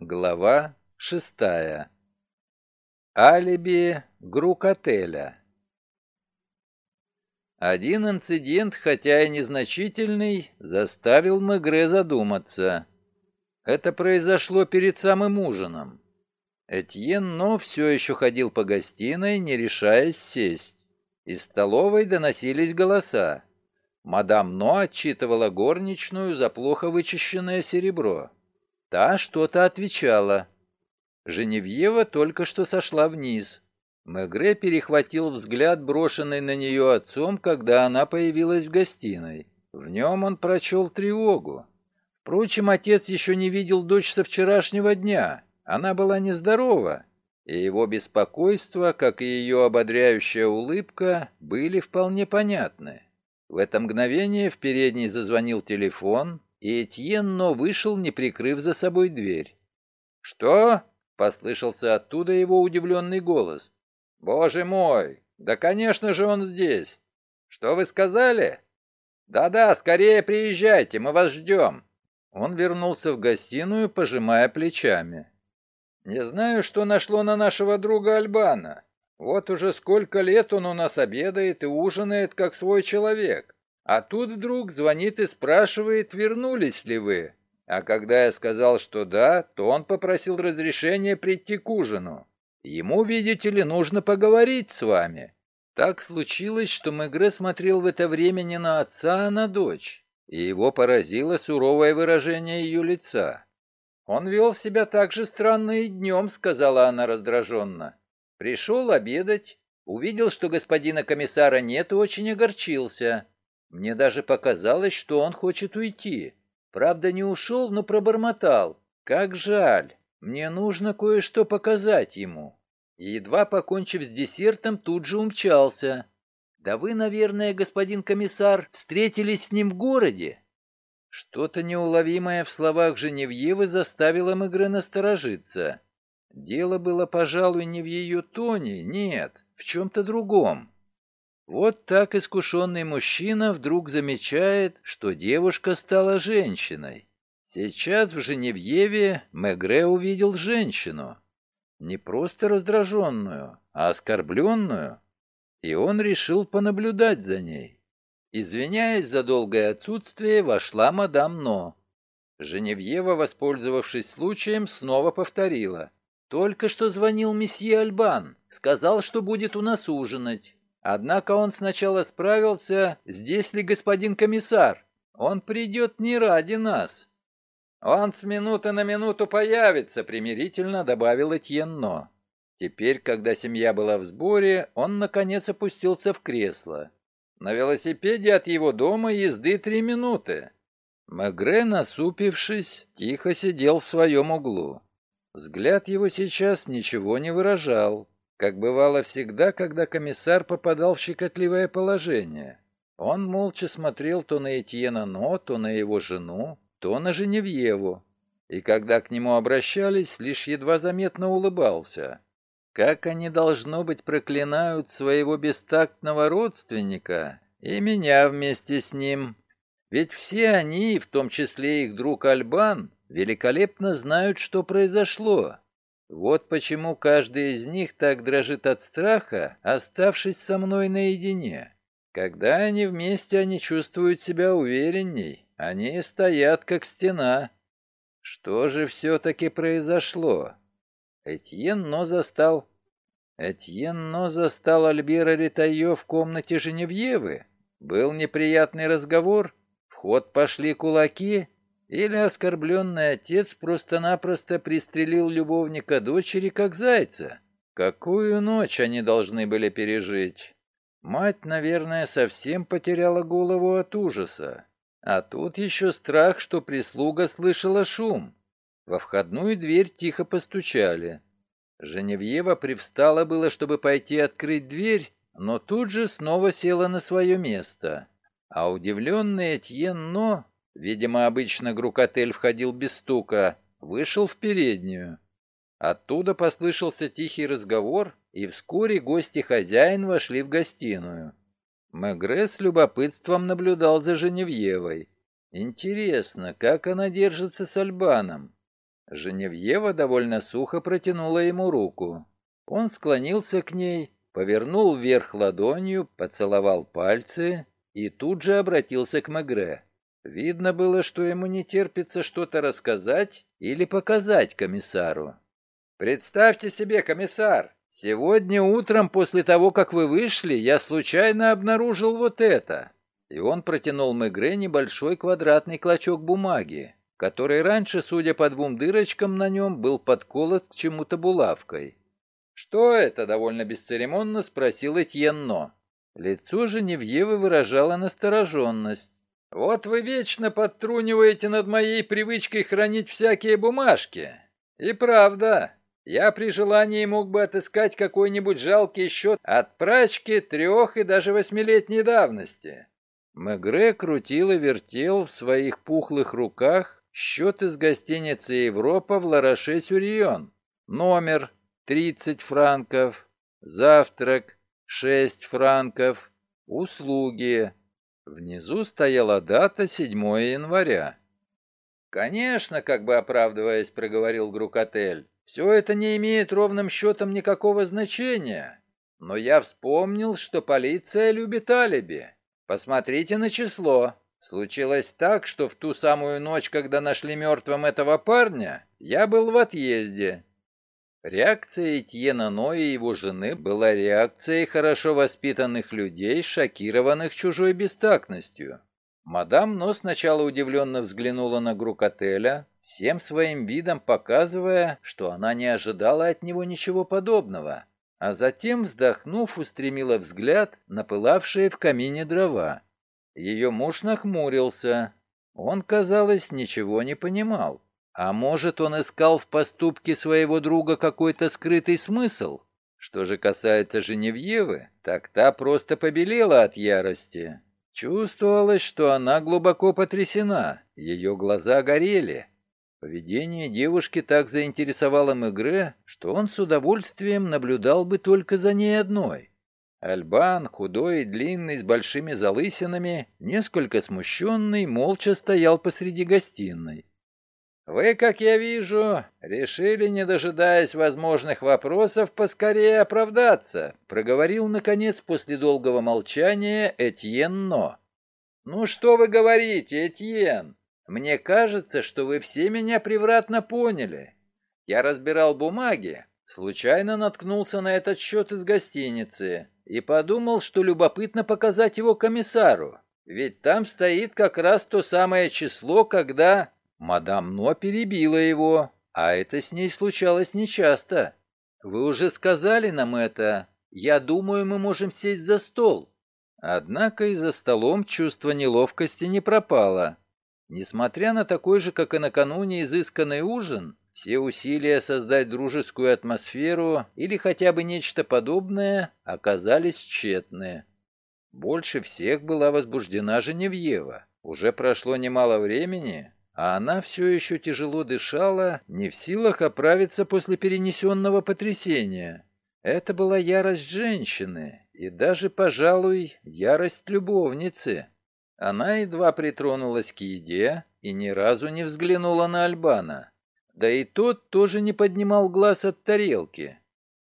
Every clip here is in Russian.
Глава шестая. Алиби Грук-отеля. Один инцидент, хотя и незначительный, заставил Мегре задуматься. Это произошло перед самым ужином. Этьен Но все еще ходил по гостиной, не решаясь сесть. Из столовой доносились голоса. Мадам Но отчитывала горничную за плохо вычищенное серебро. Та что-то отвечала. Женевьева только что сошла вниз. Мегре перехватил взгляд, брошенный на нее отцом, когда она появилась в гостиной. В нем он прочел тревогу. Впрочем, отец еще не видел дочь со вчерашнего дня. Она была нездорова, и его беспокойство, как и ее ободряющая улыбка, были вполне понятны. В это мгновение в передней зазвонил телефон, и Этьенно вышел, не прикрыв за собой дверь. «Что?» — послышался оттуда его удивленный голос. «Боже мой! Да, конечно же, он здесь! Что вы сказали?» «Да-да, скорее приезжайте, мы вас ждем!» Он вернулся в гостиную, пожимая плечами. Не знаю, что нашло на нашего друга Альбана. Вот уже сколько лет он у нас обедает и ужинает, как свой человек. А тут вдруг звонит и спрашивает, вернулись ли вы. А когда я сказал, что да, то он попросил разрешения прийти к ужину. Ему, видите ли, нужно поговорить с вами. Так случилось, что Мегре смотрел в это время не на отца, а на дочь, и его поразило суровое выражение ее лица. «Он вел себя так же странно и днем», — сказала она раздраженно. «Пришел обедать, увидел, что господина комиссара нет и очень огорчился. Мне даже показалось, что он хочет уйти. Правда, не ушел, но пробормотал. Как жаль, мне нужно кое-что показать ему». И едва покончив с десертом, тут же умчался. «Да вы, наверное, господин комиссар, встретились с ним в городе?» Что-то неуловимое в словах Женевьевы заставило Мегре насторожиться. Дело было, пожалуй, не в ее тоне, нет, в чем-то другом. Вот так искушенный мужчина вдруг замечает, что девушка стала женщиной. Сейчас в Женевьеве Мегре увидел женщину. Не просто раздраженную, а оскорбленную. И он решил понаблюдать за ней. Извиняясь за долгое отсутствие, вошла мадам Но. Женевьева, воспользовавшись случаем, снова повторила. «Только что звонил месье Альбан. Сказал, что будет у нас ужинать. Однако он сначала справился, здесь ли господин комиссар. Он придет не ради нас». «Он с минуты на минуту появится», — примирительно добавил Этьен Но. Теперь, когда семья была в сборе, он, наконец, опустился в кресло. На велосипеде от его дома езды три минуты. Мегре, насупившись, тихо сидел в своем углу. Взгляд его сейчас ничего не выражал, как бывало всегда, когда комиссар попадал в щекотливое положение. Он молча смотрел то на Этьена Но, то на его жену, то на Женевьеву, и когда к нему обращались, лишь едва заметно улыбался. Как они, должно быть, проклинают своего бестактного родственника и меня вместе с ним. Ведь все они, в том числе их друг Альбан, великолепно знают, что произошло. Вот почему каждый из них так дрожит от страха, оставшись со мной наедине. Когда они вместе, они чувствуют себя уверенней, они стоят как стена. Что же все-таки произошло? Этьен Но застал... Этьен Но застал Альбера Ритайо в комнате Женевьевы. Был неприятный разговор, в ход пошли кулаки, или оскорбленный отец просто-напросто пристрелил любовника дочери, как зайца. Какую ночь они должны были пережить? Мать, наверное, совсем потеряла голову от ужаса. А тут еще страх, что прислуга слышала шум. Во входную дверь тихо постучали. Женевьева привстала было, чтобы пойти открыть дверь, но тут же снова села на свое место. А удивленный Этьен Но, видимо, обычно Грукотель входил без стука, вышел в переднюю. Оттуда послышался тихий разговор, и вскоре гости хозяин вошли в гостиную. Мегре с любопытством наблюдал за Женевьевой. Интересно, как она держится с Альбаном? Женевьева довольно сухо протянула ему руку. Он склонился к ней, повернул вверх ладонью, поцеловал пальцы и тут же обратился к Мегре. Видно было, что ему не терпится что-то рассказать или показать комиссару. «Представьте себе, комиссар, сегодня утром после того, как вы вышли, я случайно обнаружил вот это». И он протянул Мегре небольшой квадратный клочок бумаги, который раньше, судя по двум дырочкам на нем, был подколот к чему-то булавкой. «Что это?» — довольно бесцеремонно спросил Этьенно. Лицо Женевьевы выражало настороженность. Вот вы вечно подтруниваете над моей привычкой хранить всякие бумажки. И правда, я при желании мог бы отыскать какой-нибудь жалкий счет от прачки трех и даже восьмилетней давности. Мегре крутил и вертел в своих пухлых руках счет из гостиницы «Европа» в Лараше-Сюрион. Номер 30 франков, завтрак 6 франков, услуги Внизу стояла дата 7 января. «Конечно, как бы оправдываясь, проговорил Грукотель, все это не имеет ровным счетом никакого значения. Но я вспомнил, что полиция любит алиби. Посмотрите на число. Случилось так, что в ту самую ночь, когда нашли мертвым этого парня, я был в отъезде. Реакция Этьена Но и его жены была реакцией хорошо воспитанных людей, шокированных чужой бестактностью. Мадам Но сначала удивленно взглянула на Грукотеля, всем своим видом показывая, что она не ожидала от него ничего подобного, а затем, вздохнув, устремила взгляд на пылавшие в камине дрова. Ее муж нахмурился. Он, казалось, ничего не понимал. А может, он искал в поступке своего друга какой-то скрытый смысл? Что же касается Женевьевы, так та просто побелела от ярости. Чувствовалось, что она глубоко потрясена, ее глаза горели. Поведение девушки так заинтересовало Мегре, что он с удовольствием наблюдал бы только за ней одной. Альбан, худой и длинный, с большими залысинами, несколько смущенный, молча стоял посреди гостиной. Вы, как я вижу, решили, не дожидаясь возможных вопросов, поскорее оправдаться, проговорил, наконец, после долгого молчания Этьен Но. Ну что вы говорите, Этьен? Мне кажется, что вы все меня превратно поняли. Я разбирал бумаги, случайно наткнулся на этот счет из гостиницы и подумал, что любопытно показать его комиссару. Ведь там стоит как раз то самое число, когда... Мадам Но перебила его, а это с ней случалось нечасто. Вы уже сказали нам это. Я думаю, мы можем сесть за стол. Однако и за столом чувство неловкости не пропало. Несмотря на такой же, как и накануне, изысканный ужин, все усилия создать дружескую атмосферу или хотя бы нечто подобное оказались тщетны. Больше всех была возбуждена Женевьева. Уже прошло немало времени, а она все еще тяжело дышала, не в силах оправиться после перенесенного потрясения. Это была ярость женщины и даже, пожалуй, ярость любовницы. Она едва притронулась к еде и ни разу не взглянула на Альбана. Да и тот тоже не поднимал глаз от тарелки.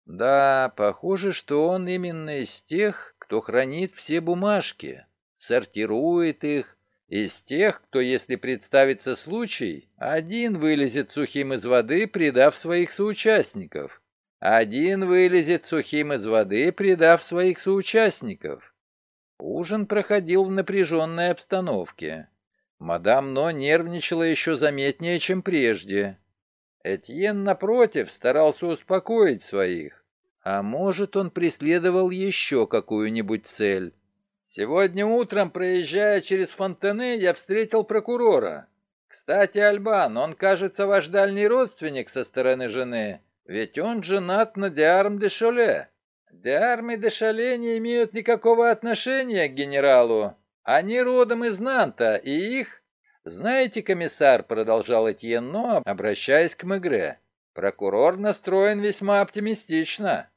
Да, похоже, что он именно из тех, кто хранит все бумажки, сортирует их, из тех, кто, если представится случай, один вылезет сухим из воды, предав своих соучастников. Один вылезет сухим из воды, предав своих соучастников. Ужин проходил в напряженной обстановке. Мадам Но нервничала еще заметнее, чем прежде. Этьен, напротив, старался успокоить своих. А может, он преследовал еще какую-нибудь цель. Сегодня утром, проезжая через Фонтене, я встретил прокурора. Кстати, Альбан, он, кажется, ваш дальний родственник со стороны жены, ведь он женат на Диарм де Шоле. Диарм и де Шоле не имеют никакого отношения к генералу. Они родом из Нанта, и их... Знаете, комиссар, продолжал Этьенно, обращаясь к Мегре, прокурор настроен весьма оптимистично.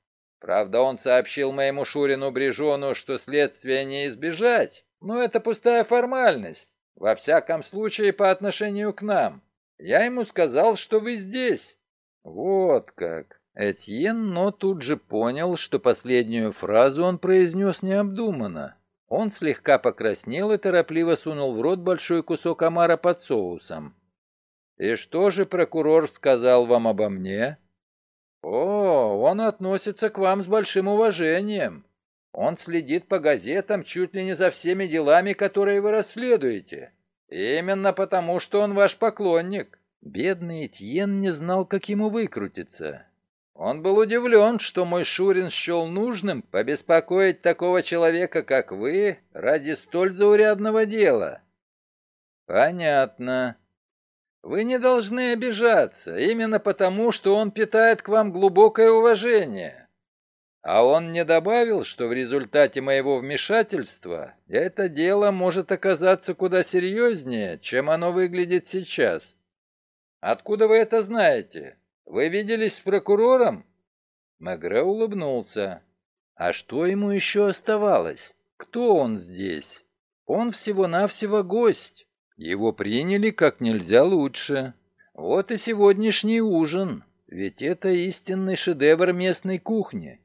Правда, он сообщил моему Шурину Брижону, что следствия не избежать, но это пустая формальность, во всяком случае по отношению к нам. Я ему сказал, что вы здесь». «Вот как». Этьен, но тут же понял, что последнюю фразу он произнес необдуманно. Он слегка покраснел и торопливо сунул в рот большой кусок омара под соусом. «И что же прокурор сказал вам обо мне?» «О, он относится к вам с большим уважением. Он следит по газетам чуть ли не за всеми делами, которые вы расследуете. Именно потому, что он ваш поклонник». Бедный Этьен не знал, как ему выкрутиться. Он был удивлен, что мой Шурин счел нужным побеспокоить такого человека, как вы, ради столь заурядного дела. Понятно. Вы не должны обижаться, именно потому, что он питает к вам глубокое уважение. А он не добавил, что в результате моего вмешательства это дело может оказаться куда серьезнее, чем оно выглядит сейчас. Откуда вы это знаете? Вы виделись с прокурором? Мегре улыбнулся. А что ему еще оставалось? Кто он здесь? Он всего-навсего гость. Его приняли как нельзя лучше. Вот и сегодняшний ужин, ведь это истинный шедевр местной кухни.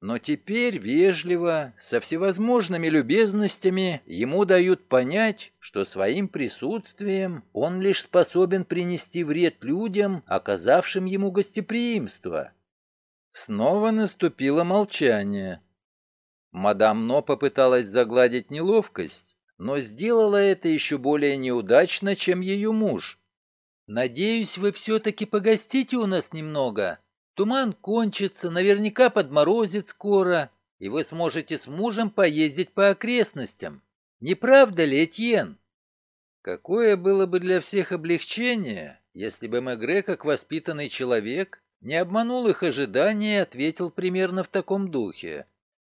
Но теперь вежливо, со всевозможными любезностями, ему дают понять, что своим присутствием он лишь способен принести вред людям, оказавшим ему гостеприимство. Снова наступило молчание. Мадам Но попыталась загладить неловкость, но сделала это еще более неудачно, чем ее муж. «Надеюсь, вы все-таки погостите у нас немного. Туман кончится, наверняка подморозит скоро, и вы сможете с мужем поездить по окрестностям. Не правда ли, Этьен?» Какое было бы для всех облегчение, если бы Мегре, как воспитанный человек, не обманул их ожидания и ответил примерно в таком духе.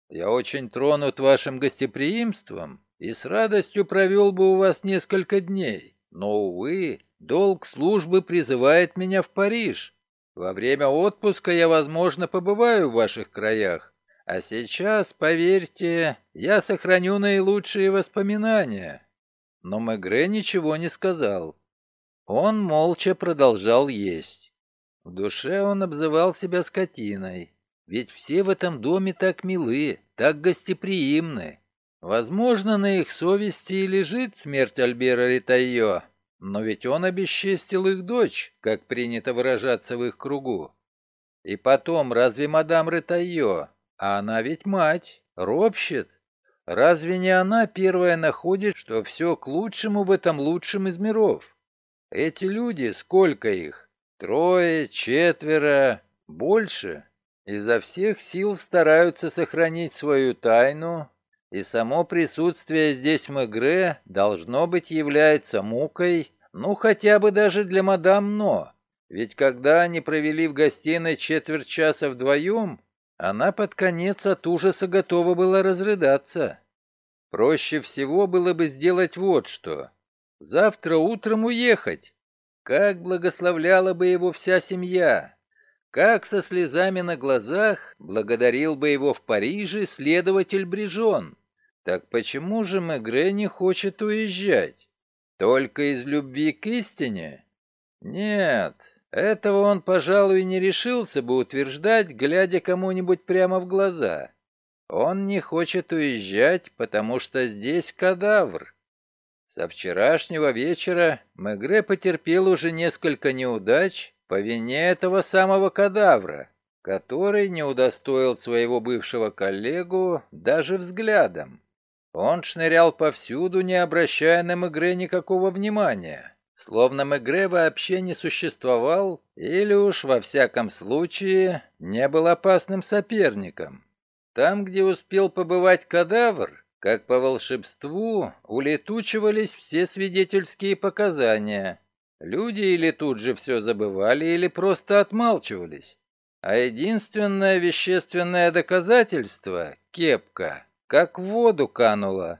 «Я очень тронут вашим гостеприимством и с радостью провел бы у вас несколько дней. Но, увы, долг службы призывает меня в Париж. Во время отпуска я, возможно, побываю в ваших краях, а сейчас, поверьте, я сохраню наилучшие воспоминания». Но Мегре ничего не сказал. Он молча продолжал есть. В душе он обзывал себя скотиной. Ведь все в этом доме так милы, так гостеприимны. Возможно, на их совести и лежит смерть Альбера Ритайо, но ведь он обесчестил их дочь, как принято выражаться в их кругу. И потом, разве мадам Ритайо, а она ведь мать, ропщет? Разве не она первая находит, что все к лучшему в этом лучшем из миров? Эти люди, сколько их? Трое, четверо, больше. Изо всех сил стараются сохранить свою тайну, и само присутствие здесь Мегре, должно быть, является мукой, ну, хотя бы даже для мадам Но. Ведь когда они провели в гостиной четверть часа вдвоем, она под конец от ужаса готова была разрыдаться. Проще всего было бы сделать вот что. Завтра утром уехать. Как благословляла бы его вся семья. Как со слезами на глазах благодарил бы его в Париже следователь Брижон. Так почему же Мегре не хочет уезжать? Только из любви к истине? Нет, этого он, пожалуй, не решился бы утверждать, глядя кому-нибудь прямо в глаза. Он не хочет уезжать, потому что здесь кадавр. Со вчерашнего вечера Мегре потерпел уже несколько неудач по вине этого самого кадавра, который не удостоил своего бывшего коллегу даже взглядом. Он шнырял повсюду, не обращая на Мегре никакого внимания, словно Мегре вообще не существовал или уж во всяком случае не был опасным соперником. Там, где успел побывать кадавр, как по волшебству, улетучивались все свидетельские показания. Люди или тут же все забывали, или просто отмалчивались. А единственное вещественное доказательство — кепка как в воду канула.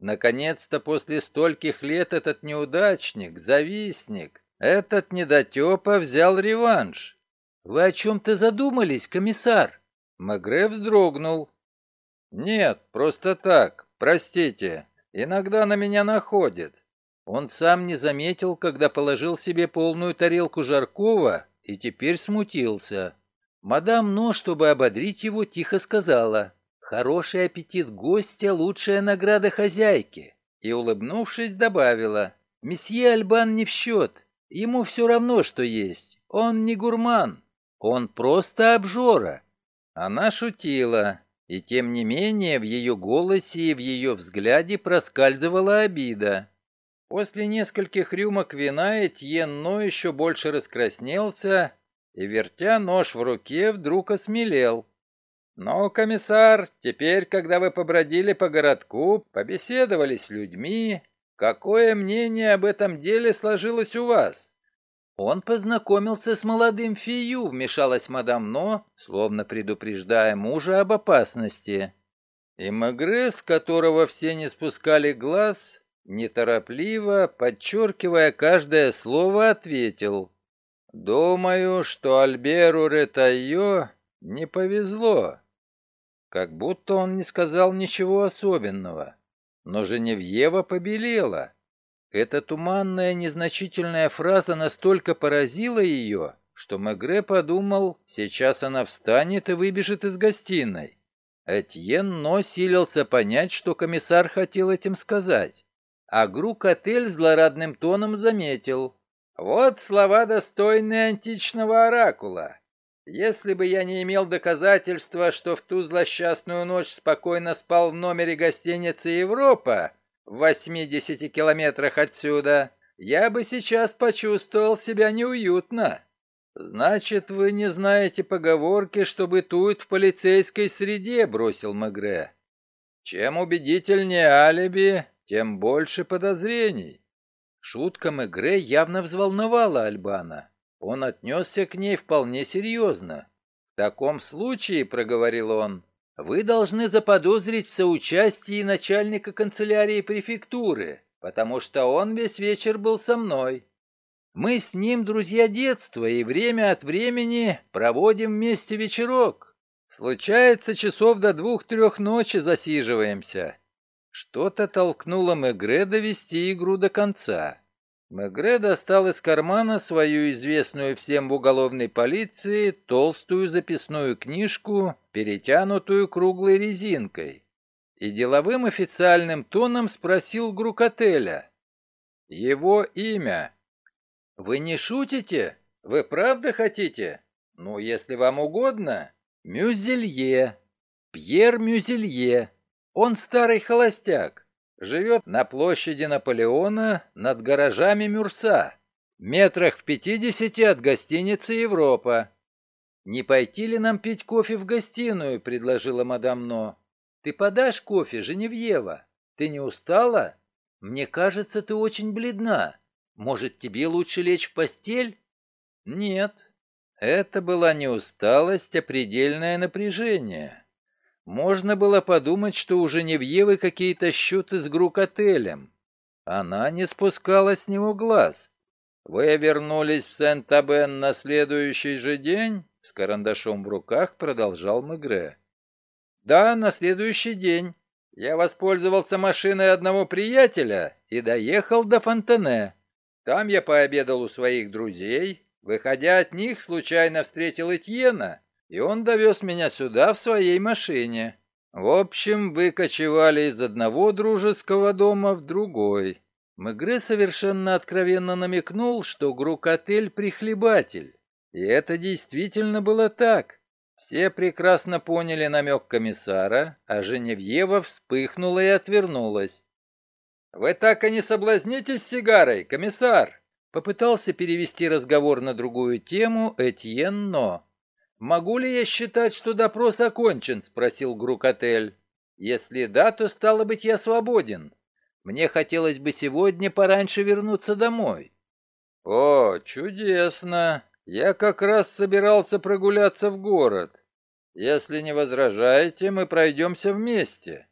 Наконец-то после стольких лет этот неудачник, завистник, этот недотепа взял реванш. «Вы о чем-то задумались, комиссар?» Магре вздрогнул. «Нет, просто так, простите, иногда на меня находит. Он сам не заметил, когда положил себе полную тарелку жаркого и теперь смутился. Мадам Но, чтобы ободрить его, тихо сказала, «Хороший аппетит гостя — лучшая награда хозяйки», и, улыбнувшись, добавила, «Месье Альбан не в счет, ему все равно, что есть, он не гурман, он просто обжора». Она шутила, и тем не менее в ее голосе и в ее взгляде проскальзывала обида. После нескольких рюмок вина Этьен Но еще больше раскраснелся и, вертя нож в руке, вдруг осмелел. «Но, комиссар, теперь, когда вы побродили по городку, побеседовали с людьми, какое мнение об этом деле сложилось у вас?» «Он познакомился с молодым фию», — вмешалась мадам Но, словно предупреждая мужа об опасности. И Мегре, с которого все не спускали глаз, неторопливо, подчеркивая каждое слово, ответил. «Думаю, что Альберу Ретайо не повезло». Как будто он не сказал ничего особенного. Но Женевьева побелела. Эта туманная, незначительная фраза настолько поразила ее, что Мегре подумал, сейчас она встанет и выбежит из гостиной. Этьен но силился понять, что комиссар хотел этим сказать. А Грук-отель злорадным тоном заметил. Вот слова, достойные античного оракула. Если бы я не имел доказательства, что в ту злосчастную ночь спокойно спал в номере гостиницы «Европа», в 80 километрах отсюда, я бы сейчас почувствовал себя неуютно. Значит, вы не знаете поговорки, что бытует в полицейской среде, бросил Мегре. Чем убедительнее алиби, тем больше подозрений. Шутка Мегре явно взволновала Альбана. Он отнесся к ней вполне серьезно. «В таком случае», — проговорил он, — «вы должны заподозрить в соучастии начальника канцелярии префектуры, потому что он весь вечер был со мной. Мы с ним друзья детства и время от времени проводим вместе вечерок. Случается, часов до двух-трех ночи засиживаемся. Что-то толкнуло Мегре довести игру до конца. Мегре достал из кармана свою известную всем в уголовной полиции толстую записную книжку, перетянутую круглой резинкой, и деловым официальным тоном спросил Грукотеля. «Его имя?» «Вы не шутите? Вы правда хотите? Ну, если вам угодно. Мюзелье. Пьер Мюзелье. Он старый холостяк, живет на площади Наполеона над гаражами Мюрса, метрах в пятидесяти от гостиницы «Европа». «Не пойти ли нам пить кофе в гостиную?» — предложила мадам Но. «Ты подашь кофе, Женевьева? Ты не устала? Мне кажется, ты очень бледна. Может, тебе лучше лечь в постель?» «Нет, это была не усталость, а предельное напряжение». Можно было подумать, что у Женевьевы какие-то счеты с Грук-отелем. Она не спускала с него глаз. «Вы вернулись в Сент-Абен на следующий же день?» С карандашом в руках продолжал Мегре. «Да, на следующий день. Я воспользовался машиной одного приятеля и доехал до Фонтене. Там я пообедал у своих друзей. Выходя от них, случайно встретил Этьена и он довез меня сюда в своей машине. В общем, вы кочевали из одного дружеского дома в другой. Мегре совершенно откровенно намекнул, что Грукотель — прихлебатель. И это действительно было так. Все прекрасно поняли намек комиссара, а Женевьева вспыхнула и отвернулась. «Вы так и не соблазнитесь сигарой, комиссар!» Попытался перевести разговор на другую тему Этьен Но. «Могу ли я считать, что допрос окончен?» — спросил Грукотель. «Если да, то, стало быть, я свободен. Мне хотелось бы сегодня пораньше вернуться домой». «О, чудесно! Я как раз собирался прогуляться в город. Если не возражаете, мы пройдемся вместе».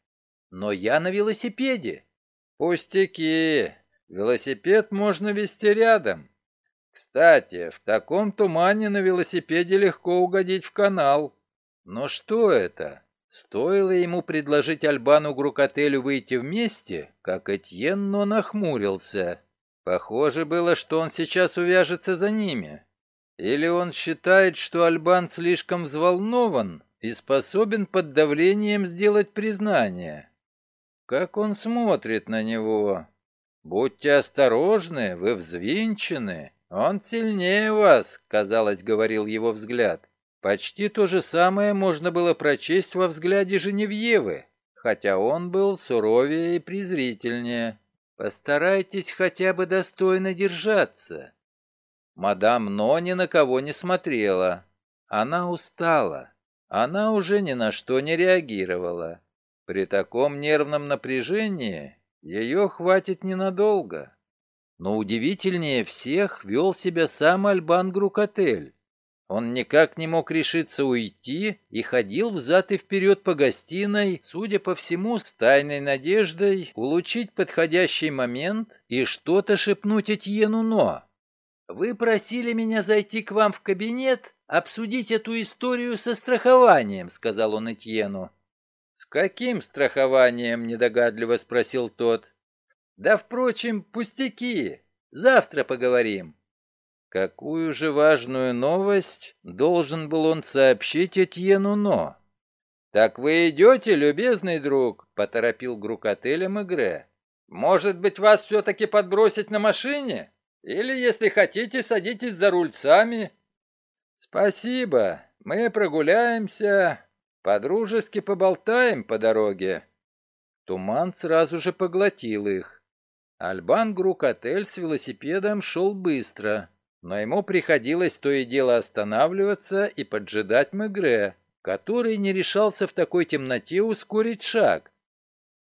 «Но я на велосипеде». «Пустяки! Велосипед можно вести рядом. Кстати, в таком тумане на велосипеде легко угодить в канал. Но что это? Стоило ему предложить Альбану Грукотелю выйти вместе, как Этьен но нахмурился. Похоже было, что он сейчас увяжется за ними. Или он считает, что Альбан слишком взволнован и способен под давлением сделать признание. Как он смотрит на него. Будьте осторожны, вы взвинчены. Он сильнее вас, казалось, говорил его взгляд. Почти то же самое можно было прочесть во взгляде Женевьевы, хотя он был суровее и презрительнее. Постарайтесь хотя бы достойно держаться. Мадам Но ни на кого не смотрела. Она устала. Она уже ни на что не реагировала. При таком нервном напряжении ее хватит ненадолго. Но удивительнее всех вел себя сам Альбан Грукотель. Он никак не мог решиться уйти и ходил взад и вперед по гостиной, судя по всему, с тайной надеждой улучшить подходящий момент и что-то шепнуть Этьену Но. «Вы просили меня зайти к вам в кабинет обсудить эту историю со страхованием», — сказал он Этьену. «С каким страхованием?» — недогадливо спросил тот. «Да, впрочем, пустяки. Завтра поговорим». Какую же важную новость должен был он сообщить Этьену Но? «Так вы идете, любезный друг?» — поторопил Грукотеля Мегре. «Может быть, вас все-таки подбросить на машине? Или, если хотите, садитесь за руль сами?» «Спасибо. Мы прогуляемся, подружески поболтаем по дороге». Туман сразу же поглотил их. Альбан Грукотель с велосипедом шел быстро, но ему приходилось то и дело останавливаться и поджидать Мегре, который не решался в такой темноте ускорить шаг.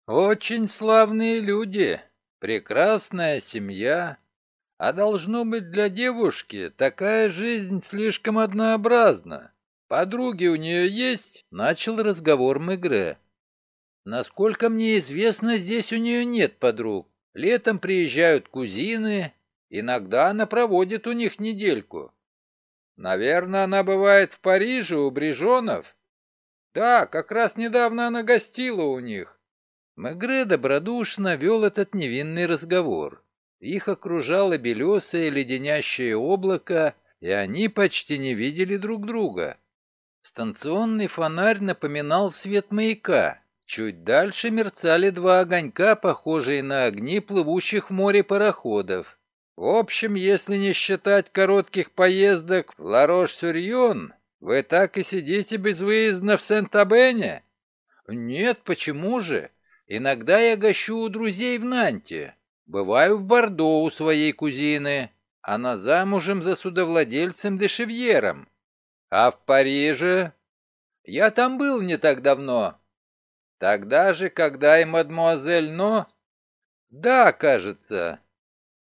«Очень славные люди, прекрасная семья, а должно быть для девушки такая жизнь слишком однообразна. Подруги у нее есть?» — начал разговор Мегре. «Насколько мне известно, здесь у нее нет подруг. Летом приезжают кузины, иногда она проводит у них недельку. Наверное, она бывает в Париже у Брижонов. Да, как раз недавно она гостила у них». Мегре добродушно вел этот невинный разговор. Их окружало белесое леденящее облако, и они почти не видели друг друга. Станционный фонарь напоминал свет маяка. Чуть дальше мерцали два огонька, похожие на огни плывущих в море пароходов. В общем, если не считать коротких поездок в Ларош-Сюрьон, вы так и сидите безвыездно в Сент-Абене? Нет, почему же? Иногда я гощу у друзей в Нанте. Бываю в Бордо у своей кузины. Она замужем за судовладельцем Дешевьером. А в Париже? Я там был не так давно. Тогда же, когда и мадмуазель Но... Да, кажется.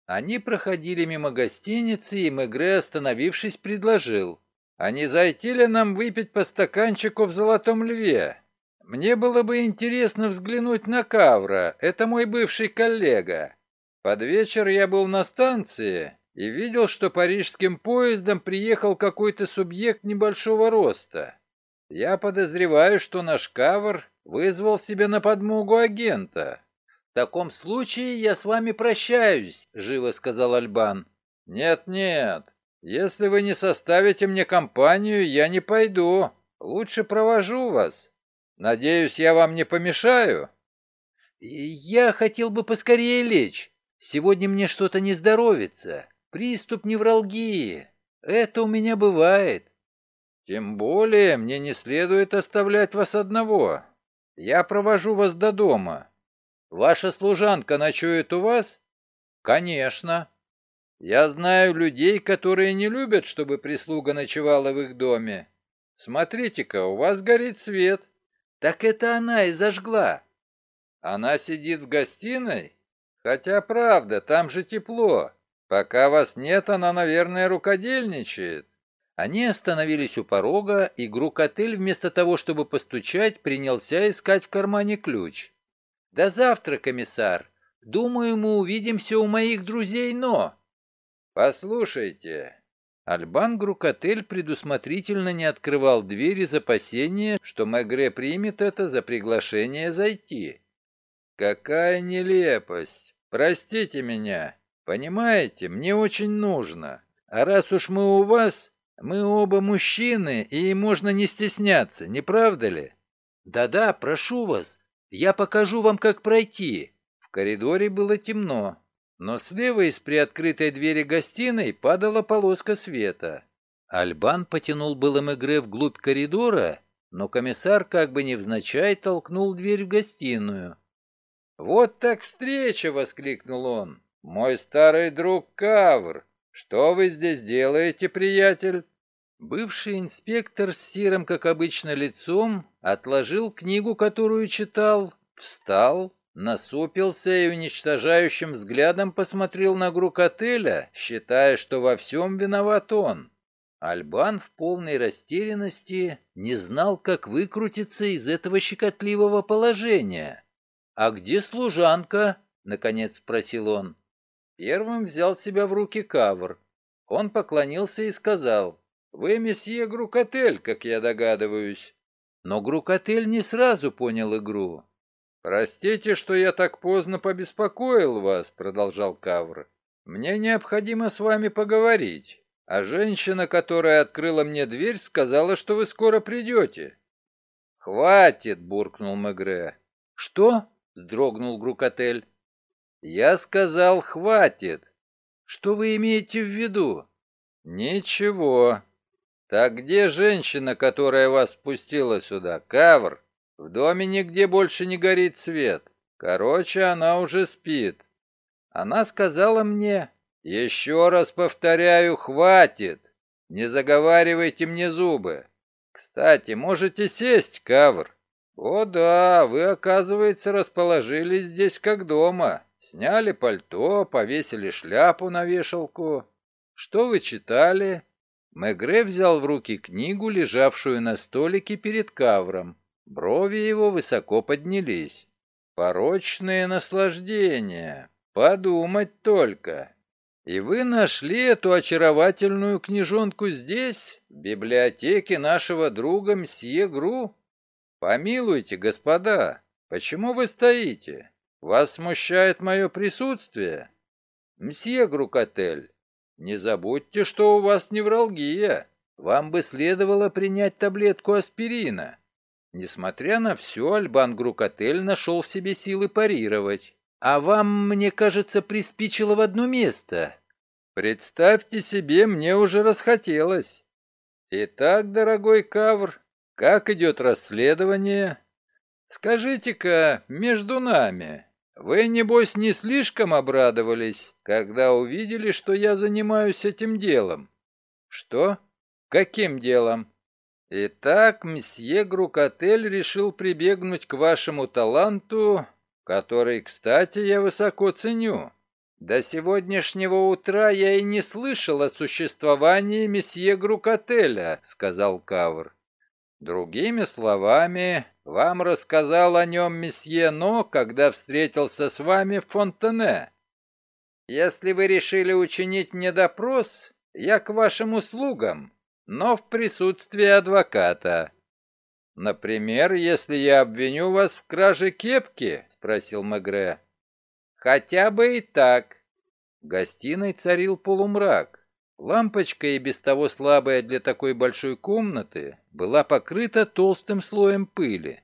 Они проходили мимо гостиницы, и Мегре, остановившись, предложил. «А не зайти ли нам выпить по стаканчику в «Золотом льве»? Мне было бы интересно взглянуть на Кавра, это мой бывший коллега. Под вечер я был на станции и видел, что парижским поездом приехал какой-то субъект небольшого роста. Я подозреваю, что наш кавр вызвал себе на подмогу агента. В таком случае я с вами прощаюсь, живо сказал Альбан. Нет-нет, если вы не составите мне компанию, я не пойду. Лучше провожу вас. Надеюсь, я вам не помешаю. Я хотел бы поскорее лечь. Сегодня мне что-то не здоровится. Приступ невралгии. Это у меня бывает. Тем более мне не следует оставлять вас одного. Я провожу вас до дома. Ваша служанка ночует у вас? Конечно. Я знаю людей, которые не любят, чтобы прислуга ночевала в их доме. Смотрите-ка, у вас горит свет. Так это она и зажгла. Она сидит в гостиной? Хотя правда, там же тепло. Пока вас нет, она, наверное, рукодельничает. Они остановились у порога, и Грукотель вместо того, чтобы постучать, принялся искать в кармане ключ. «До завтра, комиссар. Думаю, мы увидимся у моих друзей, но...» «Послушайте, Альбан Грукотель предусмотрительно не открывал дверь из опасения, что Мегре примет это за приглашение зайти. «Какая нелепость! Простите меня! Понимаете, мне очень нужно. А раз уж мы у вас, мы оба мужчины, и можно не стесняться, не правда ли?» «Да-да, прошу вас, я покажу вам, как пройти». В коридоре было темно но слева из приоткрытой двери гостиной падала полоска света. Альбан потянул было Мегре вглубь коридора, но комиссар как бы невзначай толкнул дверь в гостиную. «Вот так встреча!» — воскликнул он. «Мой старый друг Кавр! Что вы здесь делаете, приятель?» Бывший инспектор с серым, как обычно, лицом отложил книгу, которую читал, встал, насупился и уничтожающим взглядом посмотрел на Грукотеля, считая, что во всем виноват он. Альбан в полной растерянности не знал, как выкрутиться из этого щекотливого положения. «А где служанка?» — наконец спросил он. Первым взял себя в руки Кавр. Он поклонился и сказал, «Вы месье Грукотель, как я догадываюсь». Но Грукотель не сразу понял игру. «Простите, что я так поздно побеспокоил вас», — продолжал Кавр. «Мне необходимо с вами поговорить. А женщина, которая открыла мне дверь, сказала, что вы скоро придете». «Хватит!» — буркнул Мегре. «Что?» — вздрогнул Грукотель. «Я сказал, хватит!» «Что вы имеете в виду?» «Ничего. Так где женщина, которая вас спустила сюда? Кавр?» В доме нигде больше не горит свет. Короче, она уже спит. Она сказала мне, еще раз повторяю, хватит. Не заговаривайте мне зубы. Кстати, можете сесть, Кавр. О да, вы, оказывается, расположились здесь как дома. Сняли пальто, повесили шляпу на вешалку. Что вы читали? Мегре взял в руки книгу, лежавшую на столике перед Кавром. Брови его высоко поднялись. Порочные наслаждения. Подумать только. И вы нашли эту очаровательную книжонку здесь, в библиотеке нашего друга мсье Гру? Помилуйте, господа, почему вы стоите? Вас смущает мое присутствие? Мсье Грукотель, не забудьте, что у вас невралгия. Вам бы следовало принять таблетку аспирина. Несмотря на все, Альбан Грукотель нашел в себе силы парировать. «А вам, мне кажется, приспичило в одно место». «Представьте себе, мне уже расхотелось». «Итак, дорогой Кавр, как идет расследование?» «Скажите-ка, между нами, вы, небось, не слишком обрадовались, когда увидели, что я занимаюсь этим делом?» «Что? Каким делом?» Итак, мсье Грукотель решил прибегнуть к вашему таланту, который, кстати, я высоко ценю. До сегодняшнего утра я и не слышал о существовании месье Грукотеля, сказал Кавр. Другими словами, вам рассказал о нем месье Но, когда встретился с вами в Фонтене. Если вы решили учинить мне допрос, я к вашим услугам но в присутствии адвоката. «Например, если я обвиню вас в краже кепки?» — спросил Мегре. «Хотя бы и так». В гостиной царил полумрак. Лампочка, и без того слабая для такой большой комнаты, была покрыта толстым слоем пыли.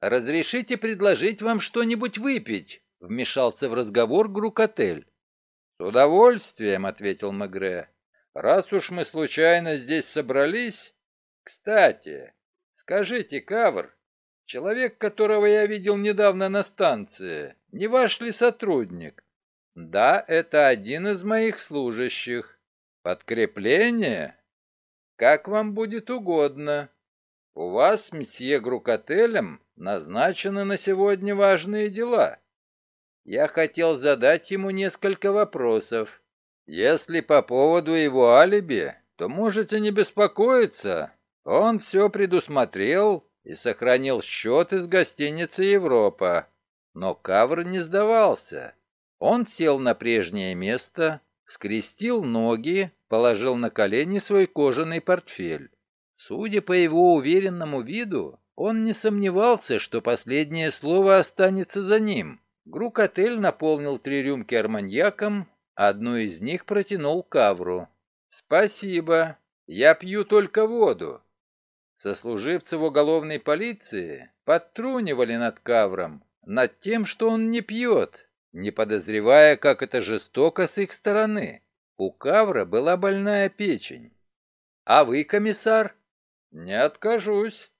«Разрешите предложить вам что-нибудь выпить?» — вмешался в разговор Грукотель. «С удовольствием», — ответил Мегре. Раз уж мы случайно здесь собрались... Кстати, скажите, Кавр, человек, которого я видел недавно на станции, не ваш ли сотрудник? Да, это один из моих служащих. Подкрепление? Как вам будет угодно. У вас, месье Грукотелем, назначены на сегодня важные дела. Я хотел задать ему несколько вопросов. Если по поводу его алиби, то можете не беспокоиться. Он все предусмотрел и сохранил счет из гостиницы «Европа». Но Кавр не сдавался. Он сел на прежнее место, скрестил ноги, положил на колени свой кожаный портфель. Судя по его уверенному виду, он не сомневался, что последнее слово останется за ним. Грук-отель наполнил три рюмки арманьяком, одну из них протянул Кавру. «Спасибо, я пью только воду». Сослуживцы в уголовной полиции подтрунивали над Кавром, над тем, что он не пьет, не подозревая, как это жестоко с их стороны. У Кавра была больная печень. «А вы, комиссар?» «Не откажусь».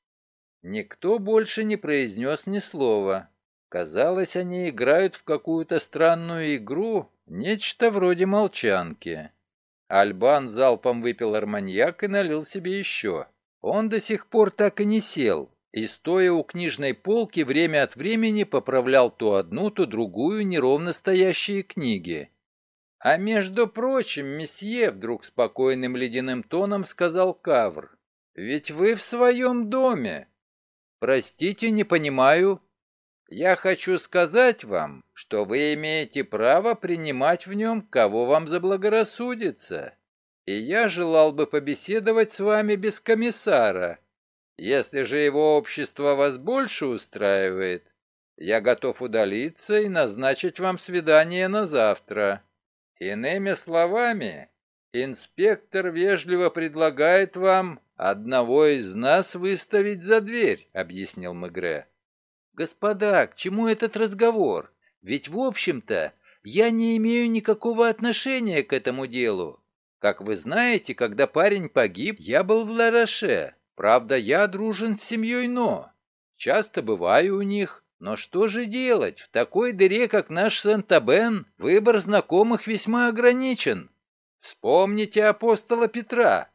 Никто больше не произнес ни слова. Казалось, они играют в какую-то странную игру, нечто вроде молчанки. Альбан залпом выпил арманьяк и налил себе еще. Он до сих пор так и не сел, и, стоя у книжной полки, время от времени поправлял то одну, то другую неровно стоящие книги. «А между прочим, месье», — вдруг спокойным ледяным тоном сказал Кавр, — «ведь вы в своем доме». «Простите, не понимаю». «Я хочу сказать вам, что вы имеете право принимать в нем, кого вам заблагорассудится, и я желал бы побеседовать с вами без комиссара, если же его общество вас больше устраивает, я готов удалиться и назначить вам свидание на завтра. Иными словами, инспектор вежливо предлагает вам одного из нас выставить за дверь, объяснил Мегре. Господа, к чему этот разговор? Ведь, в общем-то, я не имею никакого отношения к этому делу. Как вы знаете, когда парень погиб, я был в Лараше. Правда, я дружен с семьей Но. Часто бываю у них. Но что же делать? В такой дыре, как наш Сент-Абен, выбор знакомых весьма ограничен. Вспомните апостола Петра.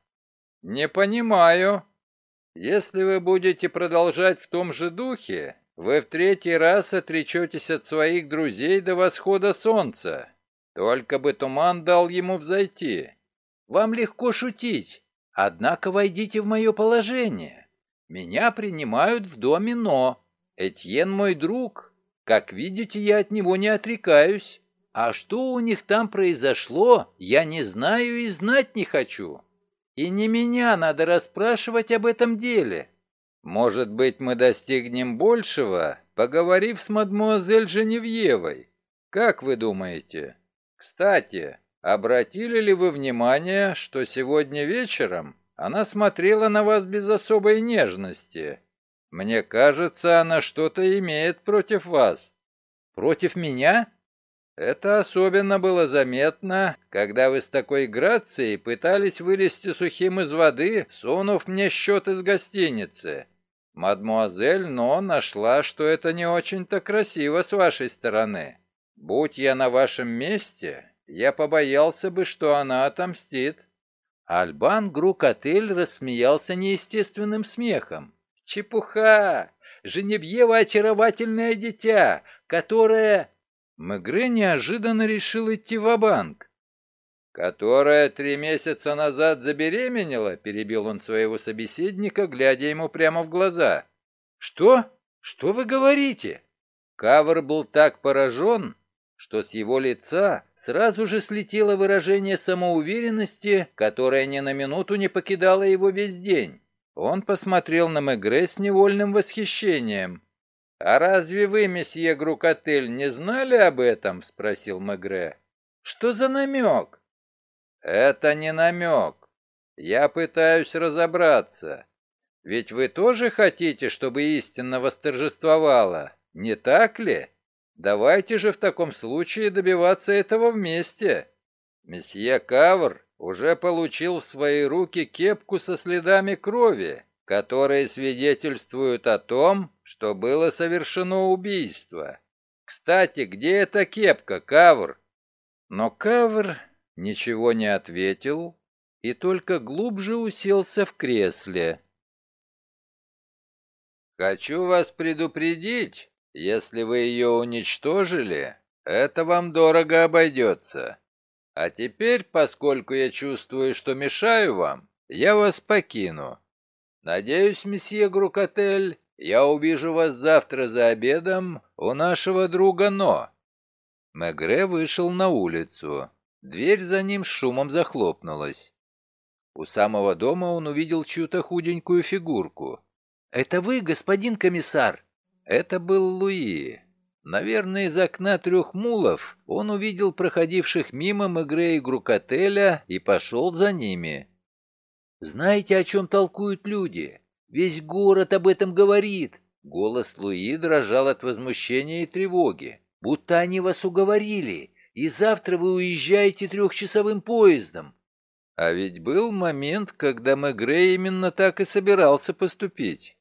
Не понимаю. Если вы будете продолжать в том же духе, вы в третий раз отречетесь от своих друзей до восхода солнца. Только бы туман дал ему взойти. Вам легко шутить. Однако войдите в мое положение. Меня принимают в доме Но. Этьен мой друг. Как видите, я от него не отрекаюсь. А что у них там произошло, я не знаю и знать не хочу. И не меня надо расспрашивать об этом деле. Может быть, мы достигнем большего, поговорив с мадмуазель Женевьевой. Как вы думаете? Кстати, Обратили ли вы внимание, что сегодня вечером она смотрела на вас без особой нежности? Мне кажется, она что-то имеет против вас. Против меня? Это особенно было заметно, когда вы с такой грацией пытались вылезти сухим из воды, сунув мне счет из гостиницы. Мадмуазель Но нашла, что это не очень-то красиво с вашей стороны. Будь я на вашем месте, я побоялся бы, что она отомстит». Альбан Грук-отель рассмеялся неестественным смехом. «Чепуха! Женевьева очаровательное дитя, которое...» Мегре неожиданно решил идти в банк «Которая три месяца назад забеременела?» — перебил он своего собеседника, глядя ему прямо в глаза. «Что? Что вы говорите?» Кавр был так поражен, что с его лица сразу же слетело выражение самоуверенности, которое ни на минуту не покидало его весь день. Он посмотрел на Мегре с невольным восхищением. «А разве вы, месье Грукотель, не знали об этом?» — спросил Мегре. «Что за намек?» «Это не намек. Я пытаюсь разобраться. Ведь вы тоже хотите, чтобы истина восторжествовала, не так ли?» Давайте же в таком случае добиваться этого вместе. Месье Кавр уже получил в свои руки кепку со следами крови, которые свидетельствуют о том, что было совершено убийство. Кстати, где эта кепка, Кавр? Но Кавр ничего не ответил и только глубже уселся в кресле. «Хочу вас предупредить, если вы ее уничтожили, это вам дорого обойдется. А теперь, поскольку я чувствую, что мешаю вам, я вас покину. Надеюсь, месье Грукотель, я увижу вас завтра за обедом у нашего друга Но». Мегре вышел на улицу. Дверь за ним с шумом захлопнулась. У самого дома он увидел чью-то худенькую фигурку. «Это вы, господин комиссар?» Это был Луи. Наверное, из окна трех мулов он увидел проходивших мимо Мегре и Грукотеля и пошел за ними. «Знаете, о чем толкуют люди? Весь город об этом говорит!» Голос Луи дрожал от возмущения и тревоги. «Будто они вас уговорили, и завтра вы уезжаете трехчасовым поездом». А ведь был момент, когда Мегре именно так и собирался поступить.